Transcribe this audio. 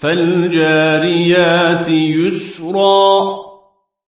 فالجاريات يسرا